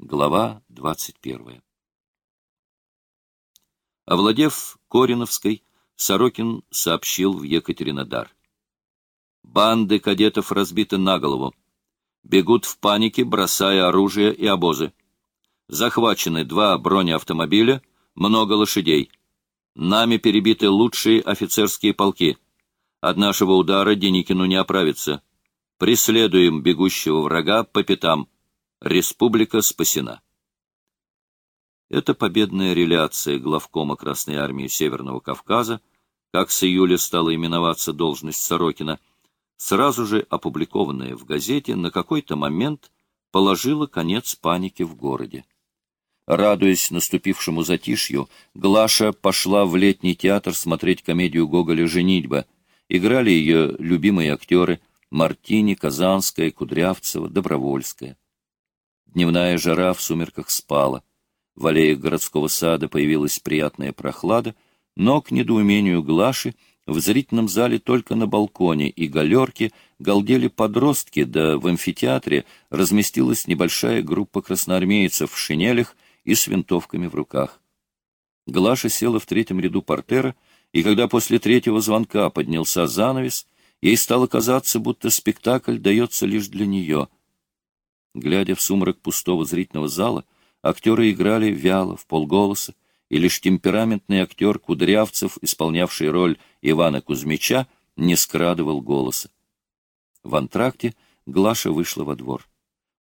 Глава 21. Овладев Кориновской, Сорокин сообщил в Екатеринодар. Банды кадетов разбиты на голову. Бегут в панике, бросая оружие и обозы. Захвачены два бронеавтомобиля, много лошадей. Нами перебиты лучшие офицерские полки. От нашего удара Деникину не оправится. Преследуем бегущего врага по пятам. Республика спасена. Это победная реляция главкома Красной Армии Северного Кавказа, как с июля стала именоваться должность Сорокина, сразу же опубликованная в газете, на какой-то момент положила конец панике в городе. Радуясь наступившему затишью, Глаша пошла в летний театр смотреть комедию Гоголя «Женитьба». Играли ее любимые актеры Мартини, Казанская, Кудрявцева, Добровольская. Дневная жара в сумерках спала. В аллеях городского сада появилась приятная прохлада, но, к недоумению Глаши, в зрительном зале только на балконе и галерке галдели подростки, да в амфитеатре разместилась небольшая группа красноармейцев в шинелях и с винтовками в руках. Глаша села в третьем ряду портера, и когда после третьего звонка поднялся занавес, ей стало казаться, будто спектакль дается лишь для нее — Глядя в сумрак пустого зрительного зала, актеры играли вяло, в полголоса, и лишь темпераментный актер Кудрявцев, исполнявший роль Ивана Кузьмича, не скрадывал голоса. В антракте Глаша вышла во двор.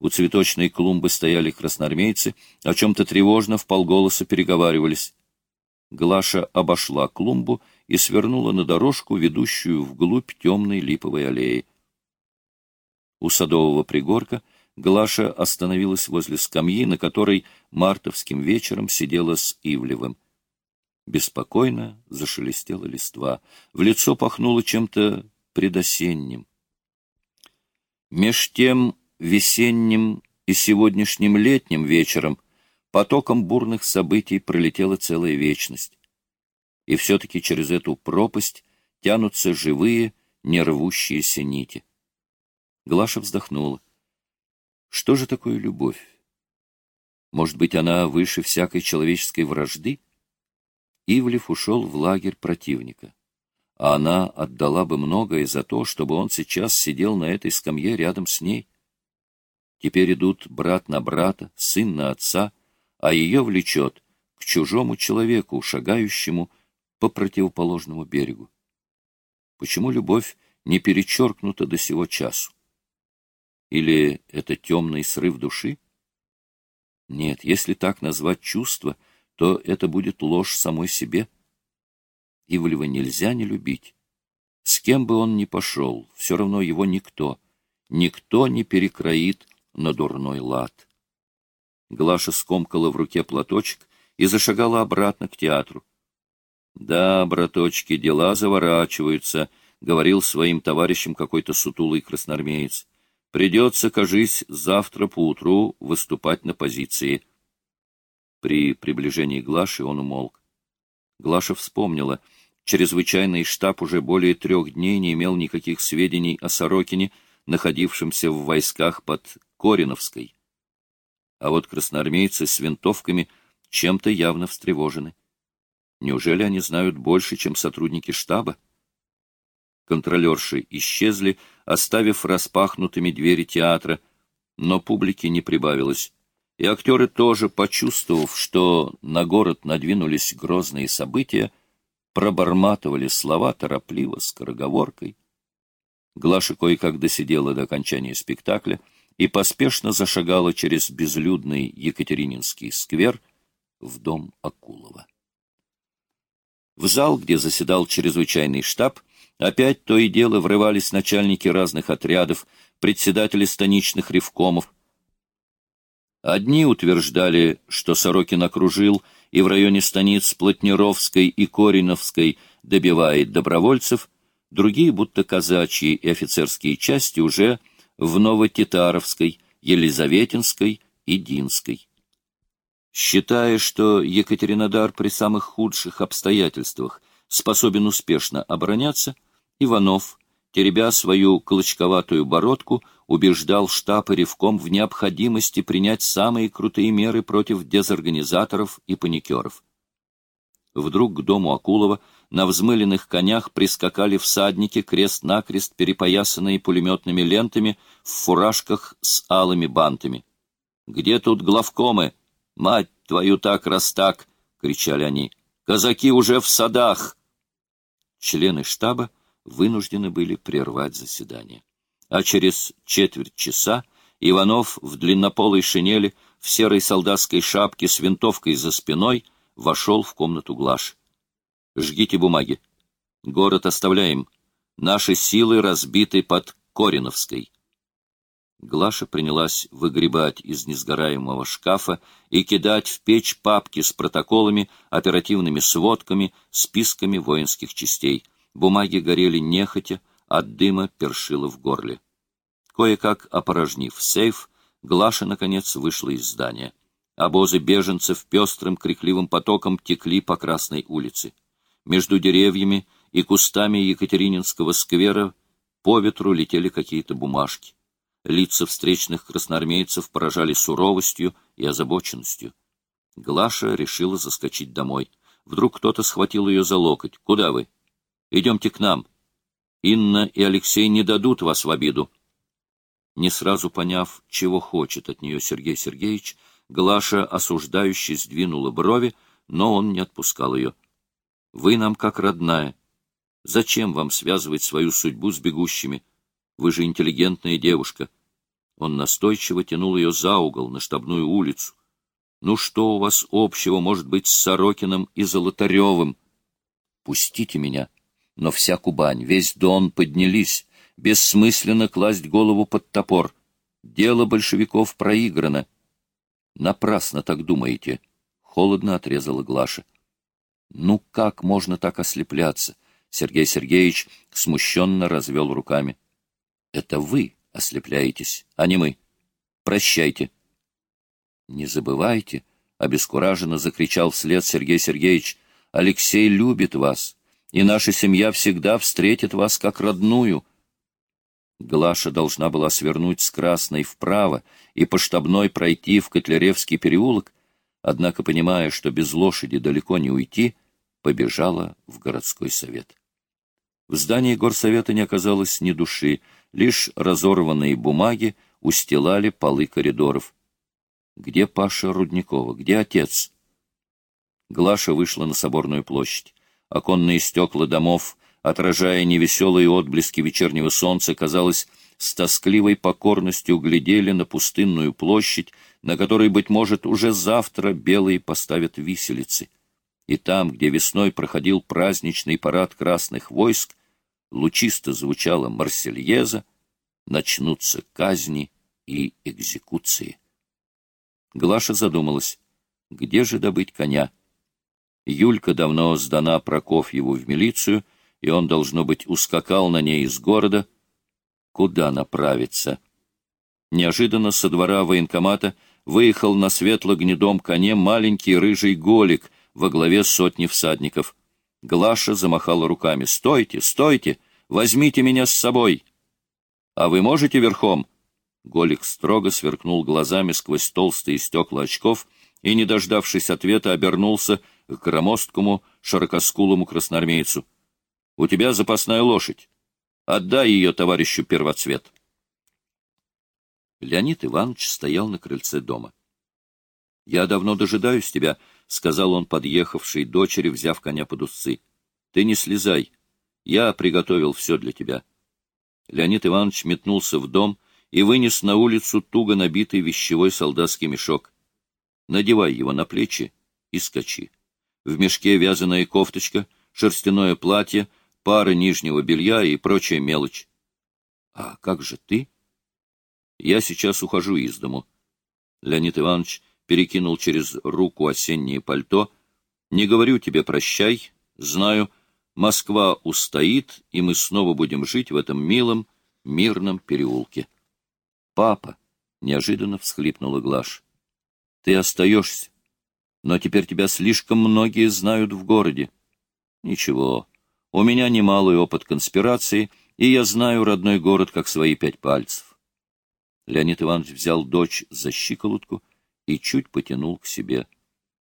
У цветочной клумбы стояли красноармейцы, о чем-то тревожно в полголоса переговаривались. Глаша обошла клумбу и свернула на дорожку, ведущую вглубь темной липовой аллеи. У садового пригорка — Глаша остановилась возле скамьи, на которой мартовским вечером сидела с Ивлевым. Беспокойно зашелестела листва. В лицо пахнуло чем-то предосенним. Меж тем весенним и сегодняшним летним вечером потоком бурных событий пролетела целая вечность. И все-таки через эту пропасть тянутся живые, нервущиеся нити. Глаша вздохнула. Что же такое любовь? Может быть, она выше всякой человеческой вражды? Ивлев ушел в лагерь противника. А она отдала бы многое за то, чтобы он сейчас сидел на этой скамье рядом с ней. Теперь идут брат на брата, сын на отца, а ее влечет к чужому человеку, шагающему по противоположному берегу. Почему любовь не перечеркнута до сего часу? Или это темный срыв души? Нет, если так назвать чувство, то это будет ложь самой себе. Ивлева нельзя не любить. С кем бы он ни пошел, все равно его никто, никто не перекроит на дурной лад. Глаша скомкала в руке платочек и зашагала обратно к театру. «Да, браточки, дела заворачиваются», — говорил своим товарищам какой-то сутулый красноармеец. Придется, кажись, завтра поутру выступать на позиции. При приближении Глаши он умолк. Глаша вспомнила. Чрезвычайный штаб уже более трех дней не имел никаких сведений о Сорокине, находившемся в войсках под Кориновской. А вот красноармейцы с винтовками чем-то явно встревожены. Неужели они знают больше, чем сотрудники штаба? Контролерши исчезли, оставив распахнутыми двери театра, но публики не прибавилось. И актеры тоже, почувствовав, что на город надвинулись грозные события, проборматывали слова торопливо, скороговоркой. Глаша кое-как досидела до окончания спектакля и поспешно зашагала через безлюдный Екатерининский сквер в дом Акулова. В зал, где заседал чрезвычайный штаб, Опять то и дело врывались начальники разных отрядов, председатели станичных ревкомов. Одни утверждали, что Сорокин окружил и в районе станиц Плотнеровской и Кориновской добивает добровольцев, другие, будто казачьи и офицерские части, уже в Новотитаровской, Елизаветинской и Динской. Считая, что Екатеринодар при самых худших обстоятельствах способен успешно обороняться, Иванов, теребя свою клочковатую бородку, убеждал штаб и Ревком в необходимости принять самые крутые меры против дезорганизаторов и паникеров. Вдруг к дому Акулова на взмыленных конях прискакали всадники, крест-накрест перепоясанные пулеметными лентами, в фуражках с алыми бантами. «Где тут главкомы? Мать твою так, раз так!» — кричали они. «Казаки уже в садах!» Члены штаба вынуждены были прервать заседание. А через четверть часа Иванов в длиннополой шинели, в серой солдатской шапке с винтовкой за спиной вошел в комнату Глаш. «Жгите бумаги. Город оставляем. Наши силы разбиты под Кориновской». Глаша принялась выгребать из несгораемого шкафа и кидать в печь папки с протоколами, оперативными сводками, списками воинских частей. Бумаги горели нехотя, от дыма першило в горле. Кое-как опорожнив сейф, Глаша, наконец, вышла из здания. Обозы беженцев пестрым крикливым потоком текли по Красной улице. Между деревьями и кустами Екатерининского сквера по ветру летели какие-то бумажки. Лица встречных красноармейцев поражали суровостью и озабоченностью. Глаша решила заскочить домой. Вдруг кто-то схватил ее за локоть. «Куда вы?» «Идемте к нам. Инна и Алексей не дадут вас в обиду». Не сразу поняв, чего хочет от нее Сергей Сергеевич, Глаша осуждающе сдвинула брови, но он не отпускал ее. «Вы нам как родная. Зачем вам связывать свою судьбу с бегущими? Вы же интеллигентная девушка. Он настойчиво тянул ее за угол, на штабную улицу. «Ну что у вас общего может быть с Сорокиным и Золотаревым? Пустите меня!» Но вся Кубань, весь Дон поднялись. Бессмысленно класть голову под топор. Дело большевиков проиграно. Напрасно так думаете. Холодно отрезала Глаша. Ну как можно так ослепляться? Сергей Сергеевич смущенно развел руками. Это вы ослепляетесь, а не мы. Прощайте. Не забывайте, — обескураженно закричал вслед Сергей Сергеевич, — Алексей любит вас, и наша семья всегда встретит вас как родную. Глаша должна была свернуть с Красной вправо и по штабной пройти в Котляревский переулок, однако, понимая, что без лошади далеко не уйти, побежала в городской совет. В здании горсовета не оказалось ни души, Лишь разорванные бумаги устилали полы коридоров. Где Паша Рудникова? Где отец? Глаша вышла на соборную площадь. Оконные стекла домов, отражая невеселые отблески вечернего солнца, казалось, с тоскливой покорностью глядели на пустынную площадь, на которой, быть может, уже завтра белые поставят виселицы. И там, где весной проходил праздничный парад красных войск, лучисто звучала Марсельеза, начнутся казни и экзекуции. Глаша задумалась, где же добыть коня? Юлька давно сдана Прокофьеву в милицию, и он, должно быть, ускакал на ней из города. Куда направиться? Неожиданно со двора военкомата выехал на светло-гнедом коне маленький рыжий голик во главе сотни всадников. Глаша замахала руками. «Стойте, стойте! Возьмите меня с собой!» «А вы можете верхом?» Голик строго сверкнул глазами сквозь толстые стекла очков и, не дождавшись ответа, обернулся к громоздкому, широкоскулому красноармейцу. «У тебя запасная лошадь. Отдай ее товарищу первоцвет». Леонид Иванович стоял на крыльце дома. «Я давно дожидаюсь тебя», — сказал он подъехавшей дочери, взяв коня под усы. «Ты не слезай. Я приготовил все для тебя». Леонид Иванович метнулся в дом и вынес на улицу туго набитый вещевой солдатский мешок. «Надевай его на плечи и скачи. В мешке вязаная кофточка, шерстяное платье, пара нижнего белья и прочая мелочь». «А как же ты?» «Я сейчас ухожу из дому». Леонид Иванович перекинул через руку осеннее пальто. «Не говорю тебе прощай, знаю, Москва устоит, и мы снова будем жить в этом милом, мирном переулке». «Папа!» — неожиданно всхлипнула Глаш. «Ты остаешься, но теперь тебя слишком многие знают в городе». «Ничего, у меня немалый опыт конспирации, и я знаю родной город как свои пять пальцев. Леонид Иванович взял дочь за щиколотку и чуть потянул к себе.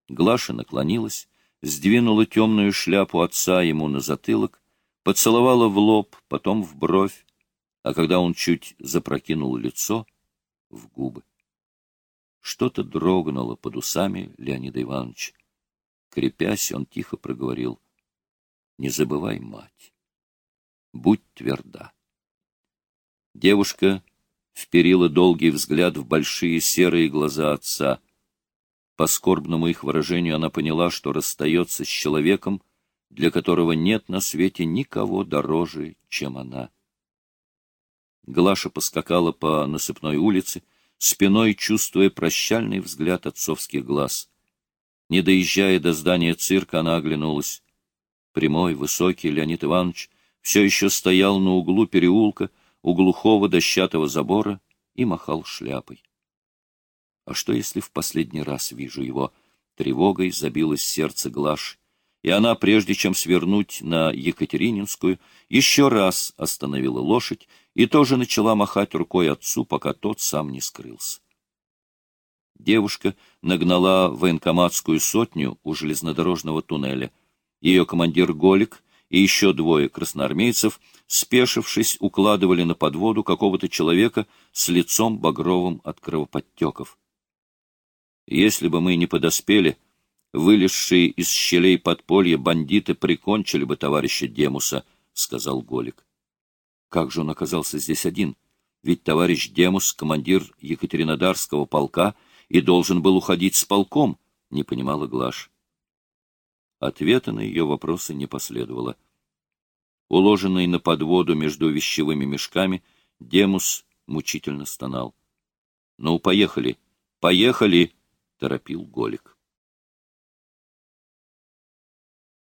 Глаша наклонилась, сдвинула темную шляпу отца ему на затылок, поцеловала в лоб, потом в бровь, а когда он чуть запрокинул лицо, в губы. Что-то дрогнуло под усами Леонида Ивановича. Крепясь, он тихо проговорил. — Не забывай, мать. Будь тверда. Девушка вперила долгий взгляд в большие серые глаза отца. По скорбному их выражению она поняла, что расстается с человеком, для которого нет на свете никого дороже, чем она. Глаша поскакала по насыпной улице, спиной чувствуя прощальный взгляд отцовских глаз. Не доезжая до здания цирка, она оглянулась. Прямой, высокий Леонид Иванович все еще стоял на углу переулка, у глухого дощатого забора и махал шляпой. А что, если в последний раз вижу его? Тревогой забилось сердце Глаш, и она, прежде чем свернуть на Екатерининскую, еще раз остановила лошадь и тоже начала махать рукой отцу, пока тот сам не скрылся. Девушка нагнала военкоматскую сотню у железнодорожного туннеля. Ее командир Голик и еще двое красноармейцев, спешившись, укладывали на подводу какого-то человека с лицом багровым от кровоподтеков. Если бы мы не подоспели, вылезшие из щелей подполья бандиты прикончили бы товарища Демуса, — сказал Голик. Как же он оказался здесь один? Ведь товарищ Демус — командир Екатеринодарского полка и должен был уходить с полком, — не понимала Глаш. Ответа на ее вопросы не последовало. Уложенный на подводу между вещевыми мешками, Демус мучительно стонал. — Ну, поехали, поехали! — торопил Голик.